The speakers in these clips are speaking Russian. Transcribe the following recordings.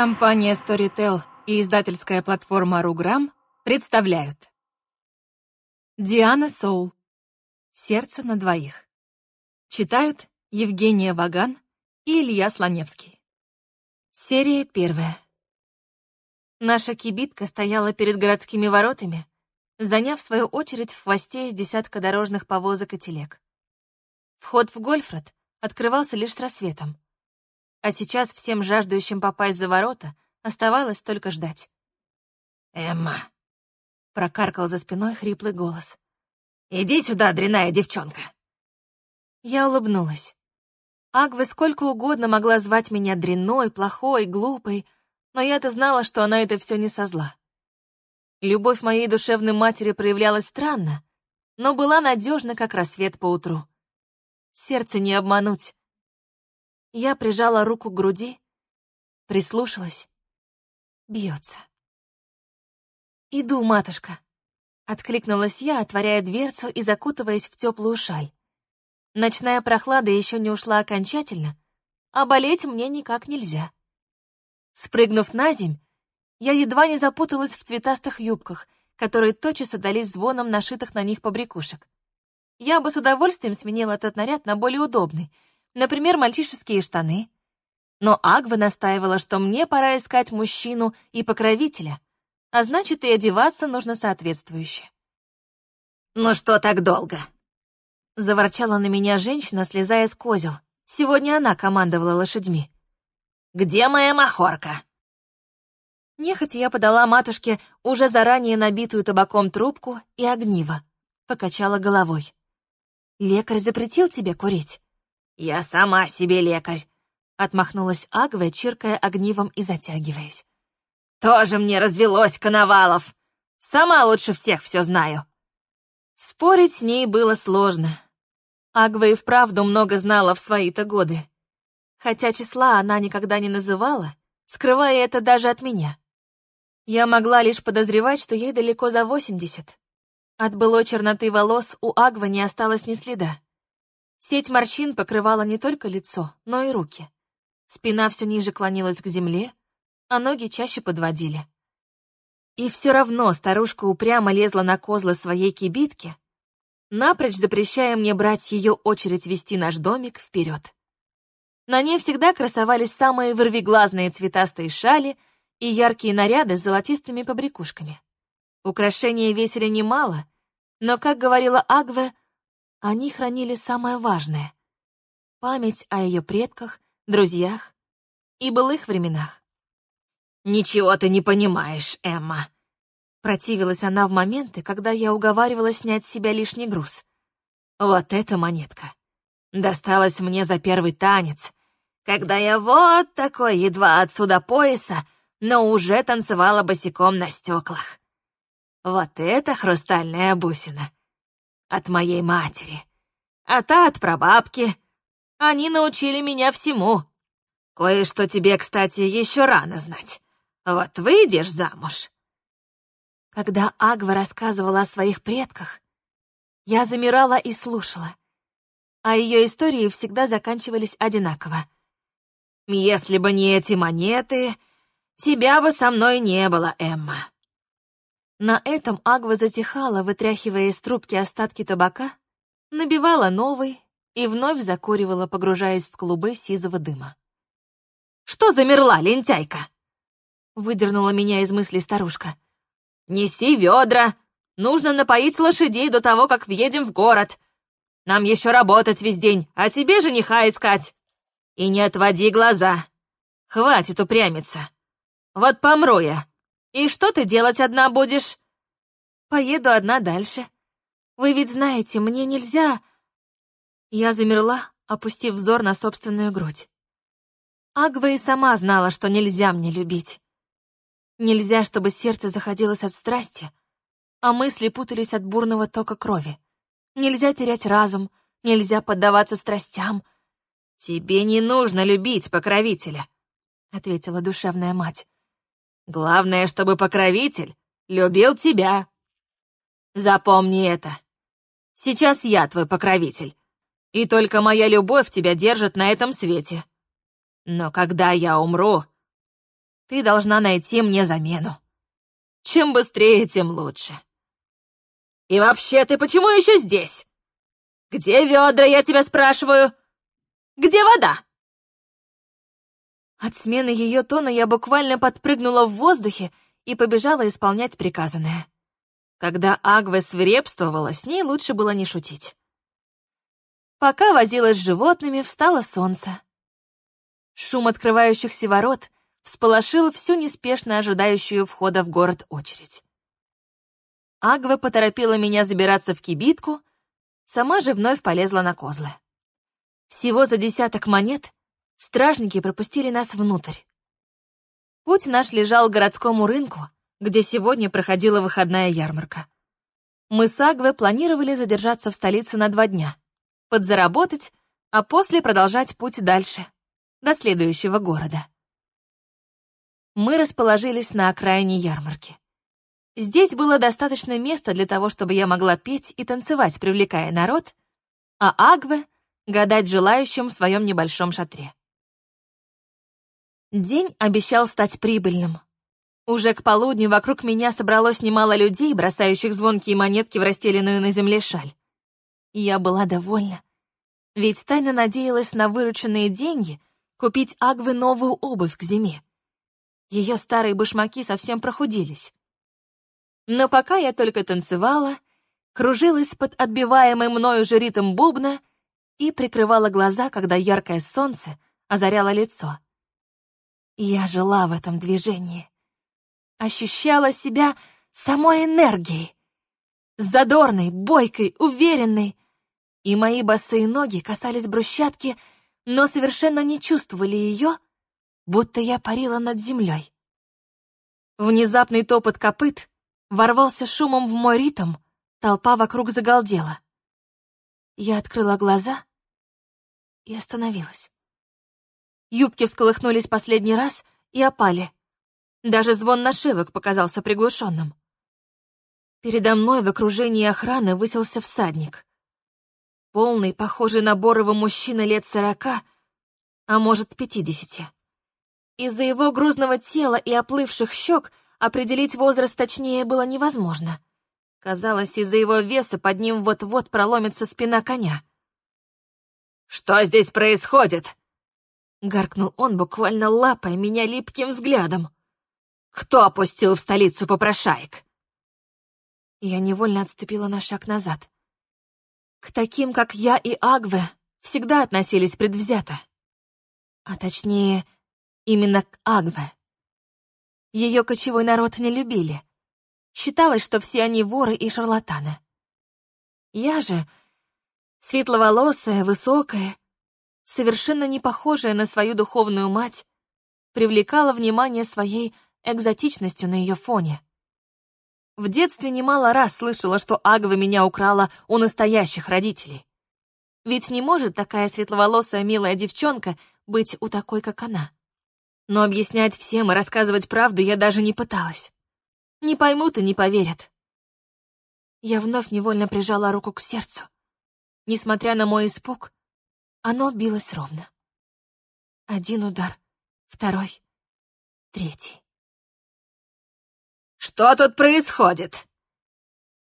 Компания Storytel и издательская платформа Руграм представляют Диана Соул «Сердце на двоих» Читают Евгения Ваган и Илья Слоневский Серия первая Наша кибитка стояла перед городскими воротами, заняв свою очередь в хвосте из десятка дорожных повозок и телег. Вход в Гольфред открывался лишь с рассветом. А сейчас всем жаждущим попасть за ворота оставалось только ждать. «Эмма!» — прокаркал за спиной хриплый голос. «Иди сюда, дряная девчонка!» Я улыбнулась. Агва сколько угодно могла звать меня дрянной, плохой, глупой, но я-то знала, что она это все не со зла. Любовь моей душевной матери проявлялась странно, но была надежна, как рассвет по утру. Сердце не обмануть. Я прижала руку к груди, прислушалась. Бьется. «Иду, матушка», — откликнулась я, отворяя дверцу и закутываясь в теплую шаль. Ночная прохлада еще не ушла окончательно, а болеть мне никак нельзя. Спрыгнув на земь, я едва не запуталась в цветастых юбках, которые тотчас отдались звоном нашитых на них побрякушек. Я бы с удовольствием сменила этот наряд на более удобный — например, мальчишеские штаны. Но Агва настаивала, что мне пора искать мужчину и покровителя, а значит, и одеваться нужно соответствующе. «Ну что так долго?» Заворчала на меня женщина, слезая с козел. Сегодня она командовала лошадьми. «Где моя махорка?» Нехотя я подала матушке уже заранее набитую табаком трубку и огниво. Покачала головой. «Лекарь запретил тебе курить?» «Я сама себе лекарь», — отмахнулась Агва, чиркая огнивом и затягиваясь. «Тоже мне развелось, Коновалов! Сама лучше всех все знаю». Спорить с ней было сложно. Агва и вправду много знала в свои-то годы. Хотя числа она никогда не называла, скрывая это даже от меня. Я могла лишь подозревать, что ей далеко за восемьдесят. От былой черноты волос у Агвы не осталось ни следа. Сеть морщин покрывала не только лицо, но и руки. Спина все ниже клонилась к земле, а ноги чаще подводили. И все равно старушка упрямо лезла на козлы своей кибитки, напрочь запрещая мне брать ее очередь вести наш домик вперед. На ней всегда красовались самые вырвиглазные цветастые шали и яркие наряды с золотистыми побрякушками. Украшения весили немало, но, как говорила Агве, они хранили самое важное — память о ее предках, друзьях и былых временах. «Ничего ты не понимаешь, Эмма», Противилась она в моменты, когда я уговаривала снять с себя лишний груз. Вот эта монетка. Досталась мне за первый танец, когда я вот такой едва отсюда пояса, но уже танцевала босиком на стеклах. Вот это хрустальная бусина от моей матери, а та от прабабки. Они научили меня всему. Кое-что тебе, кстати, еще рано знать. Вот выйдешь замуж». Когда Агва рассказывала о своих предках, я замирала и слушала, а ее истории всегда заканчивались одинаково. «Если бы не эти монеты, тебя бы со мной не было, Эмма. На этом Агва затихала, вытряхивая из трубки остатки табака, набивала новый и вновь закуривала, погружаясь в клубы сизого дыма. «Что замерла, лентяйка?» Выдернула меня из мыслей старушка. «Неси ведра! Нужно напоить лошадей до того, как въедем в город. Нам еще работать весь день, а тебе жениха искать. И не отводи глаза. Хватит упрямиться. Вот помру я, и что ты делать одна будешь? Поеду одна дальше. Вы ведь знаете, мне нельзя... Я замерла, опустив взор на собственную грудь. Агва и сама знала, что нельзя мне любить. Нельзя, чтобы сердце заходилось от страсти, а мысли путались от бурного тока крови. Нельзя терять разум, нельзя поддаваться страстям. «Тебе не нужно любить покровителя», — ответила душевная мать. Главное, чтобы покровитель любил тебя. Запомни это. Сейчас я твой покровитель, и только моя любовь тебя держит на этом свете. Но когда я умру, ты должна найти мне замену. Чем быстрее, тем лучше. И вообще, ты почему еще здесь? Где ведра, я тебя спрашиваю? Где вода?» От смены ее тона я буквально подпрыгнула в воздухе и побежала исполнять приказанное. Когда Агве свирепствовала, с ней лучше было не шутить. Пока возилась с животными, встало солнце. Шум открывающихся ворот всполошил всю неспешно ожидающую входа в город очередь. Агва поторопила меня забираться в кибитку, сама же вновь полезла на козлы. Всего за десяток монет стражники пропустили нас внутрь. Путь наш лежал к городскому рынку, где сегодня проходила выходная ярмарка. Мы с Агве планировали задержаться в столице на два дня, подзаработать, а после продолжать путь дальше, до следующего города. Мы расположились на окраине ярмарки. Здесь было достаточно места для того, чтобы я могла петь и танцевать, привлекая народ, а Агве — гадать желающим в своем небольшом шатре. День обещал стать прибыльным. Уже к полудню вокруг меня собралось немало людей, бросающих звонкие монетки в расстеленную на земле шаль. я была довольна, ведь тайно надеялась на вырученные деньги купить Агве новую обувь к зиме. Ее старые башмаки совсем прохудились. Но пока я только танцевала, кружилась под отбиваемый мною же ритм бубна и прикрывала глаза, когда яркое солнце озаряло лицо. Я жила в этом движении. Ощущала себя самой энергией. Задорной, бойкой, уверенной. И мои босые ноги касались брусчатки, но совершенно не чувствовали ее, будто я парила над землей. Внезапный топот копыт ворвался шумом в мой ритм, толпа вокруг загалдела. Я открыла глаза и остановилась. Юбки всколыхнулись последний раз и опали. Даже звон нашивок показался приглушенным. Передо мной в окружении охраны высился всадник. Полный, похожий на Борова мужчина лет сорока, а может, пятидесяти. Из-за его грузного тела и оплывших щек определить возраст точнее было невозможно. Казалось, из-за его веса под ним вот-вот проломится спина коня. «Что здесь происходит?» Гаркнул он, буквально лапая меня липким взглядом. «Кто опустил в столицу попрошаек?» Я невольно отступила на шаг назад. К таким, как я и Агве, всегда относились предвзято. А точнее, именно к Агве. Ее кочевой народ не любили. Считалось, что все они воры и шарлатаны. Я же, светловолосая, высокая, совершенно не похожая на свою духовную мать, привлекала внимание своей экзотичностью на ее фоне. В детстве немало раз слышала, что Агва меня украла у настоящих родителей. Ведь не может такая светловолосая милая девчонка быть у такой, как она. Но объяснять всем и рассказывать правду я даже не пыталась. Не поймут и не поверят. Я вновь невольно прижала руку к сердцу. Несмотря на мой испуг, оно билось ровно. Один удар, второй, третий. «Что тут происходит?»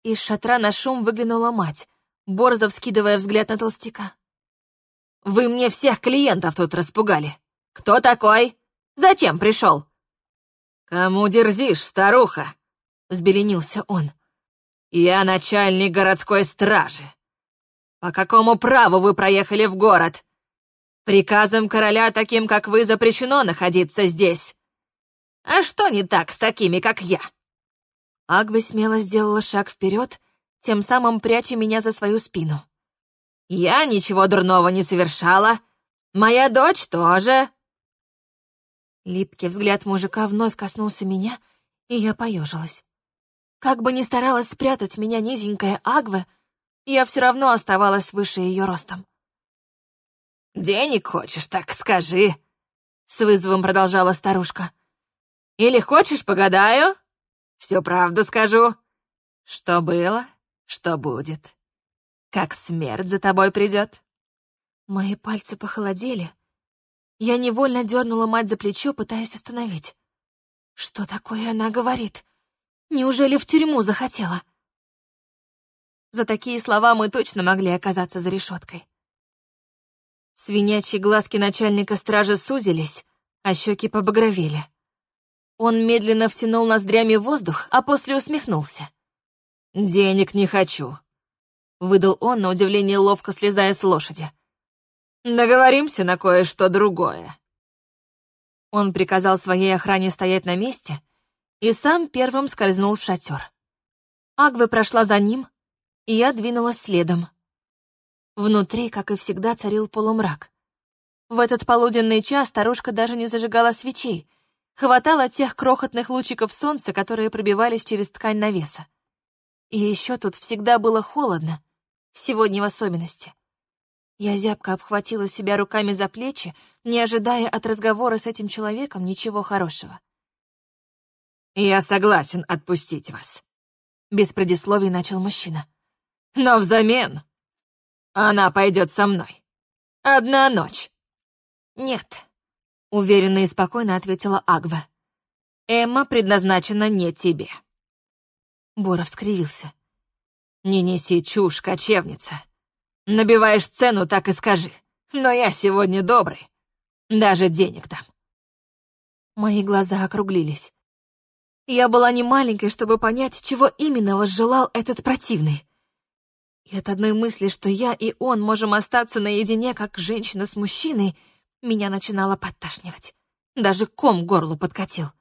Из шатра на шум выглянула мать, борзо вскидывая взгляд на толстяка. «Вы мне всех клиентов тут распугали. Кто такой? Зачем пришел?» «Кому дерзишь, старуха?» — взбеленился он. «Я начальник городской стражи. «По какому праву вы проехали в город? Приказом короля таким, как вы, запрещено находиться здесь. А что не так с такими, как я?» Агва смело сделала шаг вперед, тем самым пряча меня за свою спину. «Я ничего дурного не совершала. Моя дочь тоже». Липкий взгляд мужика вновь коснулся меня, и я поежилась. Как бы ни старалась спрятать меня низенькая Агва, я все равно оставалась выше ее ростом. «Денег хочешь, так скажи», — с вызовом продолжала старушка. «Или хочешь, погадаю? Всю правду скажу. Что было, что будет. Как смерть за тобой придет». Мои пальцы похолодели. Я невольно дернула мать за плечо, пытаясь остановить. Что такое она говорит? Неужели в тюрьму захотела? За такие слова мы точно могли оказаться за решеткой. Свинячьи глазки начальника стражи сузились, а щеки побагровели. Он медленно втянул ноздрями воздух, а после усмехнулся. «Денег не хочу», — выдал он, на удивление ловко слезая с лошади. «Договоримся на кое-что другое». Он приказал своей охране стоять на месте и сам первым скользнул в шатер. Агва прошла за ним, и я двинулась следом. Внутри, как и всегда, царил полумрак. В этот полуденный час старушка даже не зажигала свечей, хватало тех крохотных лучиков солнца, которые пробивались через ткань навеса. И еще тут всегда было холодно, сегодня в особенности. Я зябко обхватила себя руками за плечи, не ожидая от разговора с этим человеком ничего хорошего. «Я согласен отпустить вас», — без предисловий начал мужчина. «Но взамен она пойдет со мной. Одна ночь». «Нет», — уверенно и спокойно ответила Агва. «Эмма предназначена не тебе». Боров скривился. «Не неси чушь, кочевница. Набиваешь цену, так и скажи. Но я сегодня добрый. Даже денег дам». Мои глаза округлились. Я была не маленькой, чтобы понять, чего именно возжелал этот противный. И от одной мысли, что я и он можем остаться наедине, как женщина с мужчиной, меня начинало подташнивать. Даже ком горлу подкатил.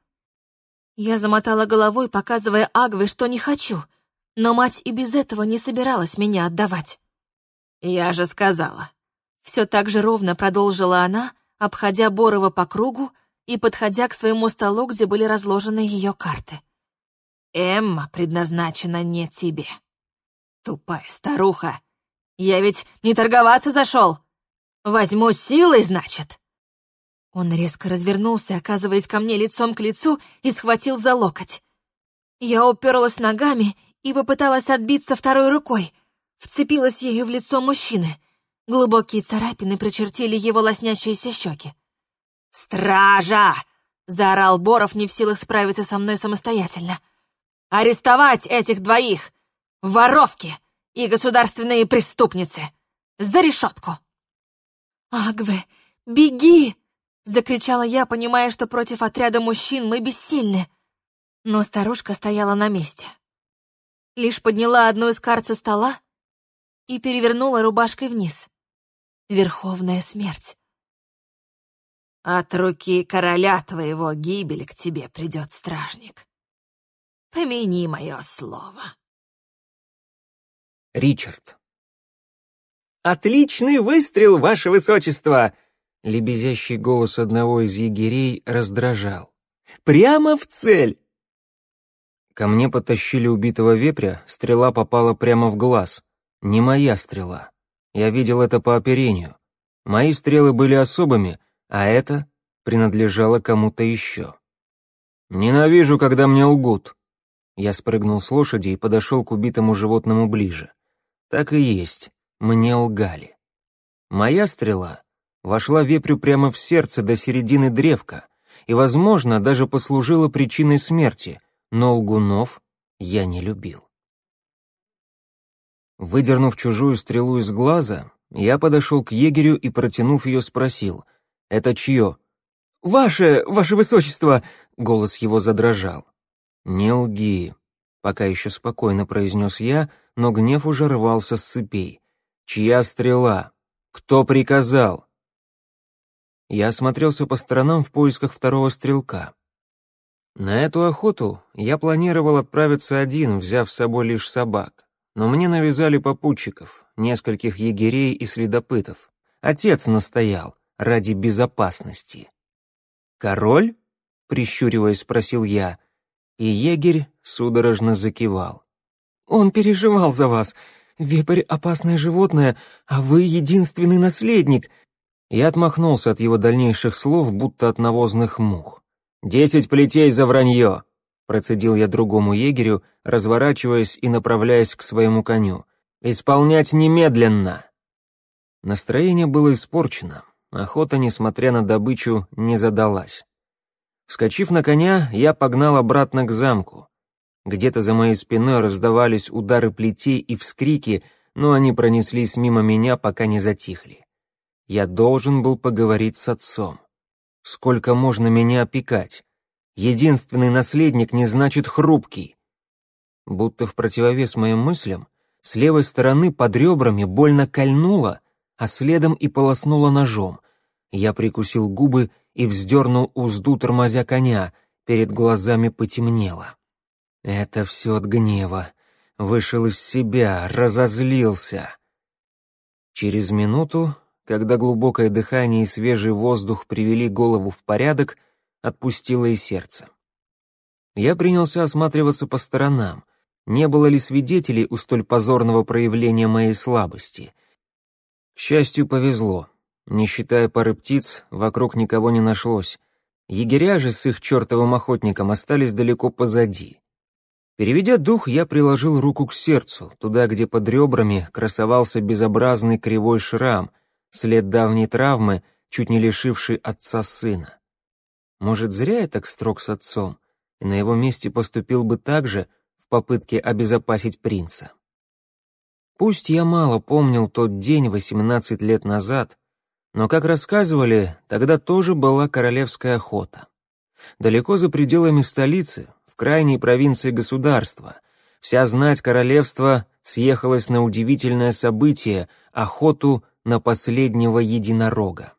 Я замотала головой, показывая Агве, что не хочу, но мать и без этого не собиралась меня отдавать. «Я же сказала». Все так же ровно продолжила она, обходя Борова по кругу и подходя к своему столу, где были разложены ее карты. «Эмма предназначена не тебе. Тупая старуха. Я ведь не торговаться зашел. Возьму силой, значит». Он резко развернулся, оказываясь ко мне лицом к лицу, и схватил за локоть. Я уперлась ногами и попыталась отбиться второй рукой. Вцепилась ею в лицо мужчины. Глубокие царапины прочертили его лоснящиеся щеки. «Стража!» — заорал Боров, не в силах справиться со мной самостоятельно. «Арестовать этих двоих! Воровки и государственные преступницы! За решетку!» «Агве, беги!» Закричала я, понимая, что против отряда мужчин мы бессильны. Но старушка стояла на месте. Лишь подняла одну из карт со стола и перевернула рубашкой вниз. Верховная смерть. От руки короля твоего гибель к тебе придет стражник. Помяни мое слово. Ричард. «Отличный выстрел, ваше высочество!» Лебезящий голос одного из егерей раздражал. «Прямо в цель!» Ко мне потащили убитого вепря, стрела попала прямо в глаз. Не моя стрела. Я видел это по оперению. Мои стрелы были особыми, а это принадлежало кому-то еще. «Ненавижу, когда мне лгут». Я спрыгнул с лошади и подошел к убитому животному ближе. Так и есть, мне лгали. Моя стрела вошла вепрю прямо в сердце до середины древка и, возможно, даже послужила причиной смерти, но лгунов я не любил. Выдернув чужую стрелу из глаза, я подошел к егерю и, протянув ее, спросил, «Это чье?» «Ваше, ваше высочество!» — голос его задрожал. «Не лги», — пока еще спокойно произнес я, но гнев уже рвался с цепей. «Чья стрела? Кто приказал?» Я осмотрелся по сторонам в поисках второго стрелка. На эту охоту я планировал отправиться один, взяв с собой лишь собак. Но мне навязали попутчиков, нескольких егерей и следопытов. Отец настоял, ради безопасности. «Король?» — прищуриваясь, спросил я, и егерь судорожно закивал. «Он переживал за вас. Вепрь — опасное животное, а вы — единственный наследник. Я отмахнулся от его дальнейших слов, будто от навозных мух. «Десять плетей за вранье!» Процедил я другому егерю, разворачиваясь и направляясь к своему коню. «Исполнять немедленно!» Настроение было испорчено. Охота, несмотря на добычу, не задалась. Скочив на коня, я погнал обратно к замку. Где-то за моей спиной раздавались удары плетей и вскрики, но они пронеслись мимо меня, пока не затихли. Я должен был поговорить с отцом. Сколько можно меня опекать? Единственный наследник не значит хрупкий. Будто в противовес моим мыслям, с левой стороны под ребрами больно кольнуло, а следом и полоснуло ножом. Я прикусил губы и вздернул узду, тормозя коня, перед глазами потемнело. Это все от гнева. Вышел из себя, разозлился. Через минуту, когда глубокое дыхание и свежий воздух привели голову в порядок, отпустило и сердце. Я принялся осматриваться по сторонам — не было ли свидетелей у столь позорного проявления моей слабости. К счастью, повезло. Не считая пары птиц, вокруг никого не нашлось. Егеря же с их чертовым охотником остались далеко позади. Переведя дух, я приложил руку к сердцу, туда, где под ребрами красовался безобразный кривой шрам, след давней травмы, чуть не лишивший отца сына. Может, зря я так строг с отцом, и на его месте поступил бы так же, в попытке обезопасить принца. Пусть я мало помнил тот день 18 лет назад, но, как рассказывали, тогда тоже была королевская охота. Далеко за пределами столицы, в крайней провинции государства, вся знать королевства съехалась на удивительное событие — охоту на последнего единорога.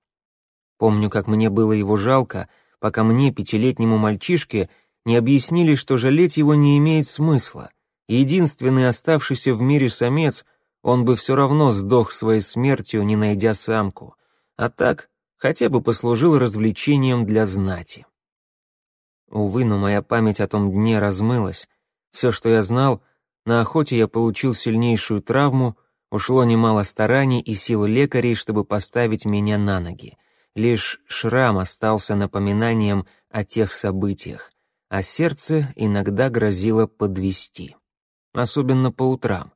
Помню, как мне было его жалко, пока мне, пятилетнему мальчишке, не объяснили, что жалеть его не имеет смысла. Единственный оставшийся в мире самец, он бы все равно сдох своей смертью, не найдя самку. А так, хотя бы послужил развлечением для знати. Увы, но моя память о том дне размылась. Все, что я знал, на охоте я получил сильнейшую травму, ушло немало стараний и сил лекарей, чтобы поставить меня на ноги. Лишь шрам остался напоминанием о тех событиях а сердце иногда грозило подвести. Особенно по утрам.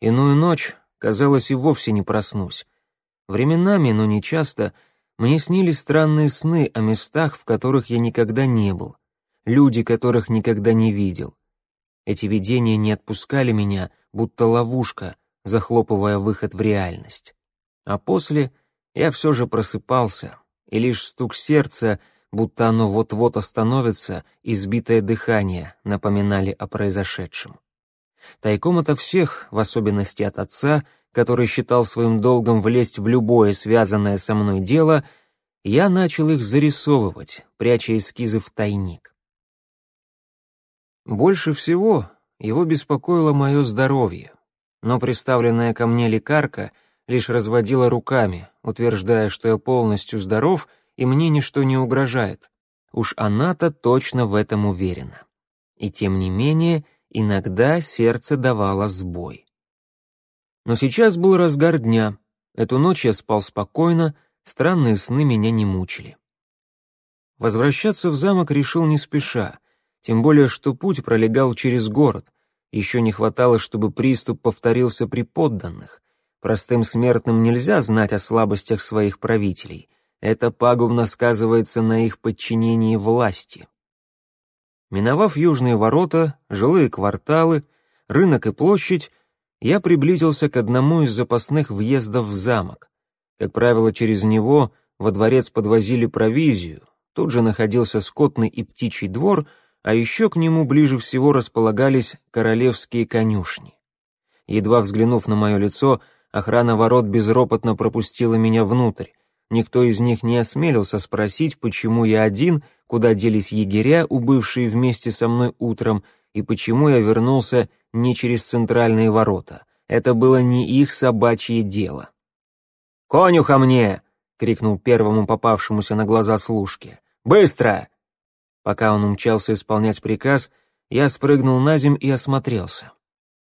Иную ночь, казалось, и вовсе не проснусь. Временами, но не часто, мне снились странные сны о местах, в которых я никогда не был, люди, которых никогда не видел. Эти видения не отпускали меня, будто ловушка, захлопывая выход в реальность. А после я все же просыпался, и лишь стук сердца — будто оно вот-вот остановится, избитое дыхание напоминали о произошедшем. Тайком ото всех, в особенности от отца, который считал своим долгом влезть в любое связанное со мной дело, я начал их зарисовывать, пряча эскизы в тайник. Больше всего его беспокоило мое здоровье, но представленная ко мне лекарка лишь разводила руками, утверждая, что я полностью здоров — и мне ничто не угрожает. Уж она-то точно в этом уверена. И тем не менее, иногда сердце давало сбой. Но сейчас был разгар дня. Эту ночь я спал спокойно, странные сны меня не мучили. Возвращаться в замок решил не спеша, тем более что путь пролегал через город. Еще не хватало, чтобы приступ повторился при подданных. Простым смертным нельзя знать о слабостях своих правителей — это пагубно сказывается на их подчинении власти. Миновав южные ворота, жилые кварталы, рынок и площадь, я приблизился к одному из запасных въездов в замок. Как правило, через него во дворец подвозили провизию, тут же находился скотный и птичий двор, а еще к нему ближе всего располагались королевские конюшни. Едва взглянув на мое лицо, охрана ворот безропотно пропустила меня внутрь. Никто из них не осмелился спросить, почему я один, куда делись егеря, убывшие вместе со мной утром, и почему я вернулся не через центральные ворота. Это было не их собачье дело. «Конюха мне!» — крикнул первому попавшемуся на глаза служке. «Быстро!» Пока он умчался исполнять приказ, я спрыгнул на земь и осмотрелся.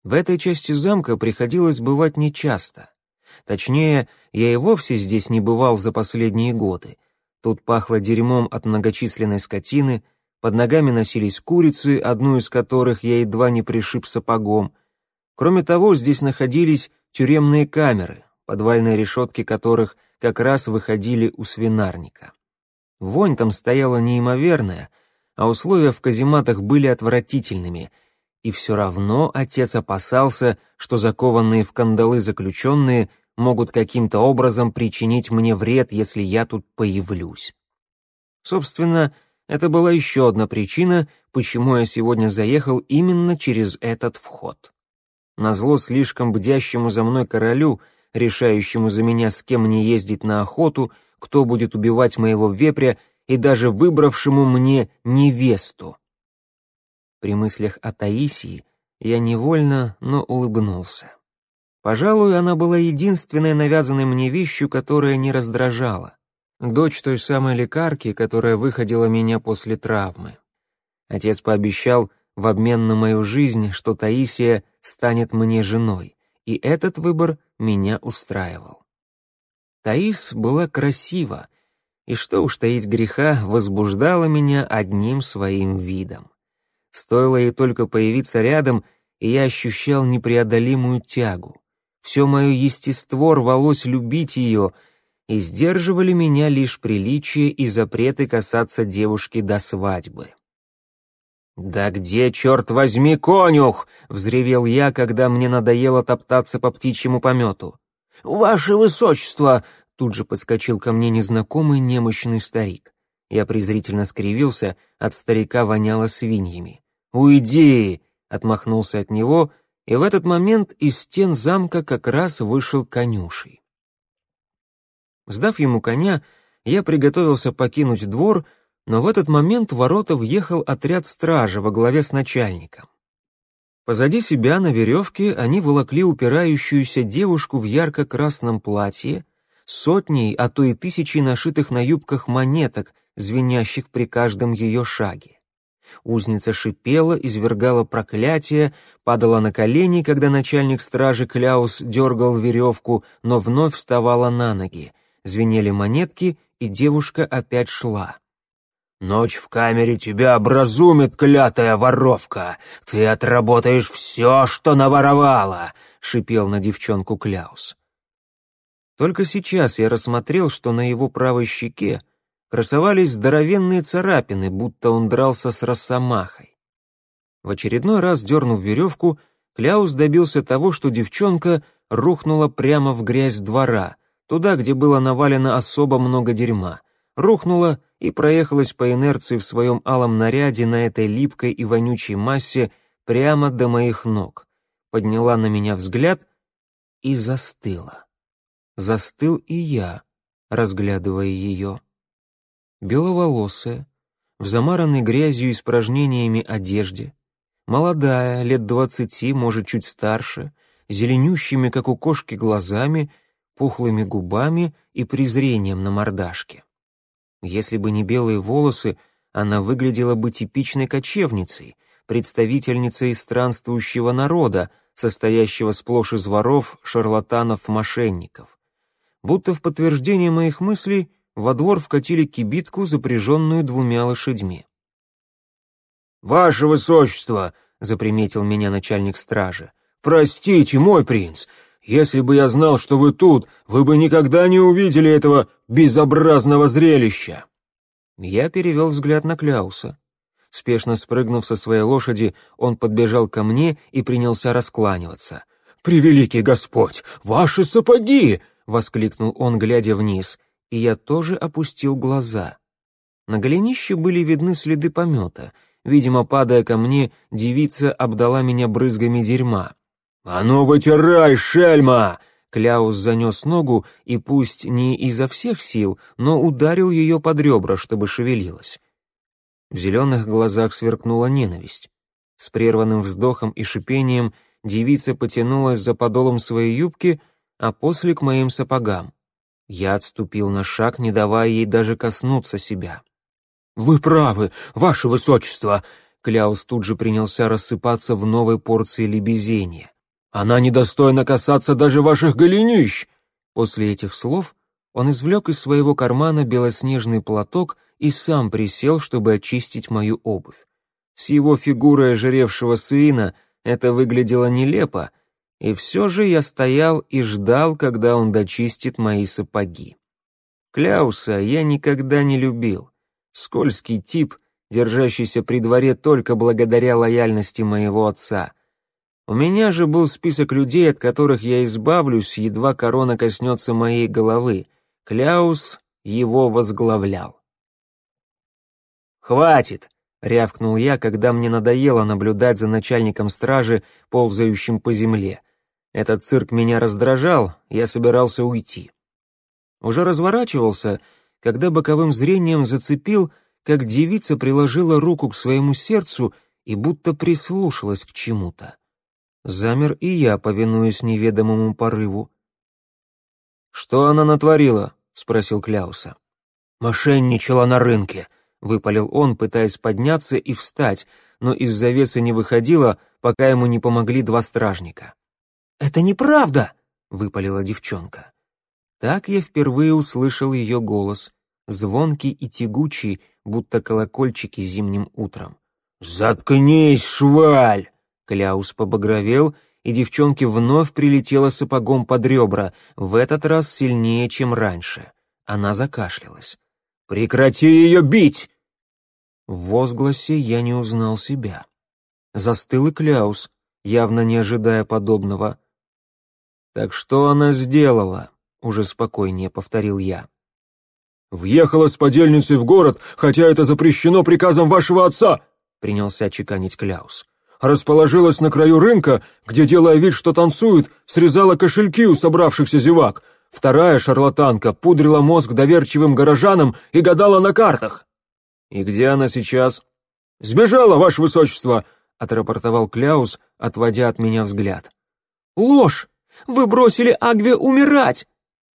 В этой части замка приходилось бывать нечасто. Точнее, я и вовсе здесь не бывал за последние годы. Тут пахло дерьмом от многочисленной скотины, под ногами носились курицы, одну из которых я едва не пришиб сапогом. Кроме того, здесь находились тюремные камеры, подвальные решетки которых как раз выходили у свинарника. Вонь там стояла неимоверная, а условия в казематах были отвратительными, и все равно отец опасался, что закованные в кандалы заключенные могут каким-то образом причинить мне вред, если я тут появлюсь. Собственно, это была еще одна причина, почему я сегодня заехал именно через этот вход. Назло слишком бдящему за мной королю, решающему за меня, с кем мне ездить на охоту, кто будет убивать моего вепря и даже выбравшему мне невесту. При мыслях о Таисии я невольно, но улыбнулся. Пожалуй, она была единственной навязанной мне вещью, которая не раздражала. Дочь той самой лекарки, которая выходила меня после травмы. Отец пообещал в обмен на мою жизнь, что Таисия станет мне женой, и этот выбор меня устраивал. Таис была красива, и что уж таить греха, возбуждала меня одним своим видом. Стоило ей только появиться рядом, и я ощущал непреодолимую тягу. Все мое естество рвалось любить ее, и сдерживали меня лишь приличие и запреты касаться девушки до свадьбы. «Да где, черт возьми, конюх?» — взревел я, когда мне надоело топтаться по птичьему помету. «Ваше высочество!» — тут же подскочил ко мне незнакомый немощный старик. Я презрительно скривился, от старика воняло свиньями. «Уйди!» — отмахнулся от него, и в этот момент из стен замка как раз вышел конюший. Сдав ему коня, я приготовился покинуть двор, но в этот момент в ворота въехал отряд стражи во главе с начальником. Позади себя на веревке они волокли упирающуюся девушку в ярко-красном платье, сотней, а то и тысячей нашитых на юбках монеток, звенящих при каждом ее шаге. Узница шипела, извергала проклятие, падала на колени, когда начальник стражи Кляус дергал веревку, но вновь вставала на ноги. Звенели монетки, и девушка опять шла. «Ночь в камере тебя образумит, клятая воровка! Ты отработаешь все, что наворовала!» — шипел на девчонку Кляус. Только сейчас я рассмотрел, что на его правой щеке красовались здоровенные царапины, будто он дрался с росомахой. В очередной раз дернув веревку, Кляус добился того, что девчонка рухнула прямо в грязь двора, туда, где было навалено особо много дерьма. Рухнула и проехалась по инерции в своем алом наряде на этой липкой и вонючей массе прямо до моих ног, подняла на меня взгляд и застыла. Застыл и я, разглядывая ее. Беловолосая, в замаранной грязью и испражнениями одежде, молодая, лет двадцати, может, чуть старше, зеленющими, как у кошки, глазами, пухлыми губами и презрением на мордашке. Если бы не белые волосы, она выглядела бы типичной кочевницей, представительницей странствующего народа, состоящего сплошь из воров, шарлатанов, мошенников. Будто в подтверждение моих мыслей во двор вкатили кибитку, запряженную двумя лошадьми. «Ваше высочество!» — заприметил меня начальник стражи. «Простите, мой принц, если бы я знал, что вы тут, вы бы никогда не увидели этого безобразного зрелища!» Я перевел взгляд на Кляуса. Спешно спрыгнув со своей лошади, он подбежал ко мне и принялся раскланиваться. «Превеликий Господь! Ваши сапоги!» — воскликнул он, глядя вниз, и я тоже опустил глаза. На голенище были видны следы помета. Видимо, падая ко мне, девица обдала меня брызгами дерьма. «А ну вытирай, шельма!» Кляус занес ногу и пусть не изо всех сил, но ударил ее под ребра, чтобы шевелилась. В зеленых глазах сверкнула ненависть. С прерванным вздохом и шипением девица потянулась за подолом своей юбки, а после к моим сапогам. Я отступил на шаг, не давая ей даже коснуться себя. «Вы правы, ваше высочество!» Кляус тут же принялся рассыпаться в новой порции лебезения. Она недостойна касаться даже ваших голенищ!» После этих слов он извлек из своего кармана белоснежный платок и сам присел, чтобы очистить мою обувь. С его фигурой ожиревшего свина это выглядело нелепо, и все же я стоял и ждал, когда он дочистит мои сапоги. Кляуса я никогда не любил. Скользкий тип, держащийся при дворе только благодаря лояльности моего отца. У меня же был список людей, от которых я избавлюсь, едва корона коснется моей головы. Кляус его возглавлял. «Хватит!» — рявкнул я, когда мне надоело наблюдать за начальником стражи, ползающим по земле. Этот цирк меня раздражал, я собирался уйти. Уже разворачивался, когда боковым зрением зацепил, как девица приложила руку к своему сердцу и будто прислушалась к чему-то. Замер и я, повинуясь неведомому порыву. «Что она натворила?» — спросил Кляуса. «Мошенничала на рынке», — выпалил он, пытаясь подняться и встать, но из завесы не выходило, пока ему не помогли два стражника. «Это неправда!» — выпалила девчонка. Так я впервые услышал ее голос, звонкий и тягучий, будто колокольчики зимним утром. «Заткнись, шваль!» Кляус побагровел, и девчонке вновь прилетела сапогом под ребра, в этот раз сильнее, чем раньше. Она закашлялась. «Прекрати ее бить!» В возгласе я не узнал себя. Застыл и Кляус, явно не ожидая подобного. «Так что она сделала?» — уже спокойнее повторил я. «Въехала с подельницей в город, хотя это запрещено приказом вашего отца!» — принялся чеканить Кляус расположилась на краю рынка, где, делая вид, что танцует, срезала кошельки у собравшихся зевак. Вторая шарлатанка пудрила мозг доверчивым горожанам и гадала на картах. «И где она сейчас?» «Сбежала, ваше высочество!» — отрапортовал Кляус, отводя от меня взгляд. «Ложь! Вы бросили Агве умирать!»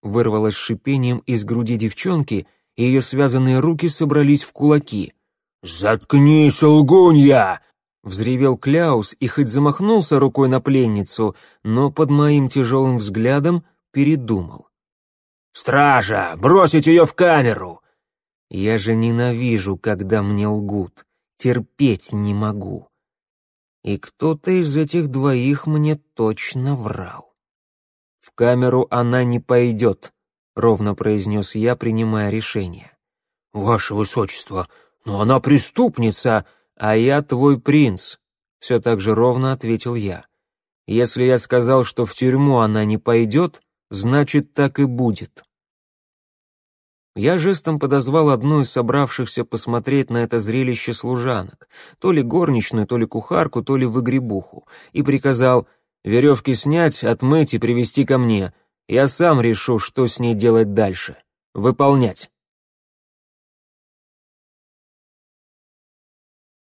Вырвалось шипением из груди девчонки, и ее связанные руки собрались в кулаки. «Заткнись, лгунья!» Взревел Кляус и хоть замахнулся рукой на пленницу, но под моим тяжелым взглядом передумал. «Стража! Бросить ее в камеру!» Я же ненавижу, когда мне лгут. Терпеть не могу. И кто-то из этих двоих мне точно врал. «В камеру она не пойдет», — ровно произнес я, принимая решение. «Ваше высочество, но она преступница!» «А я твой принц», — все так же ровно ответил я. «Если я сказал, что в тюрьму она не пойдет, значит, так и будет». Я жестом подозвал одну из собравшихся посмотреть на это зрелище служанок, то ли горничную, то ли кухарку, то ли выгребуху, и приказал веревки снять, отмыть и привести ко мне. Я сам решу, что с ней делать дальше. Выполнять.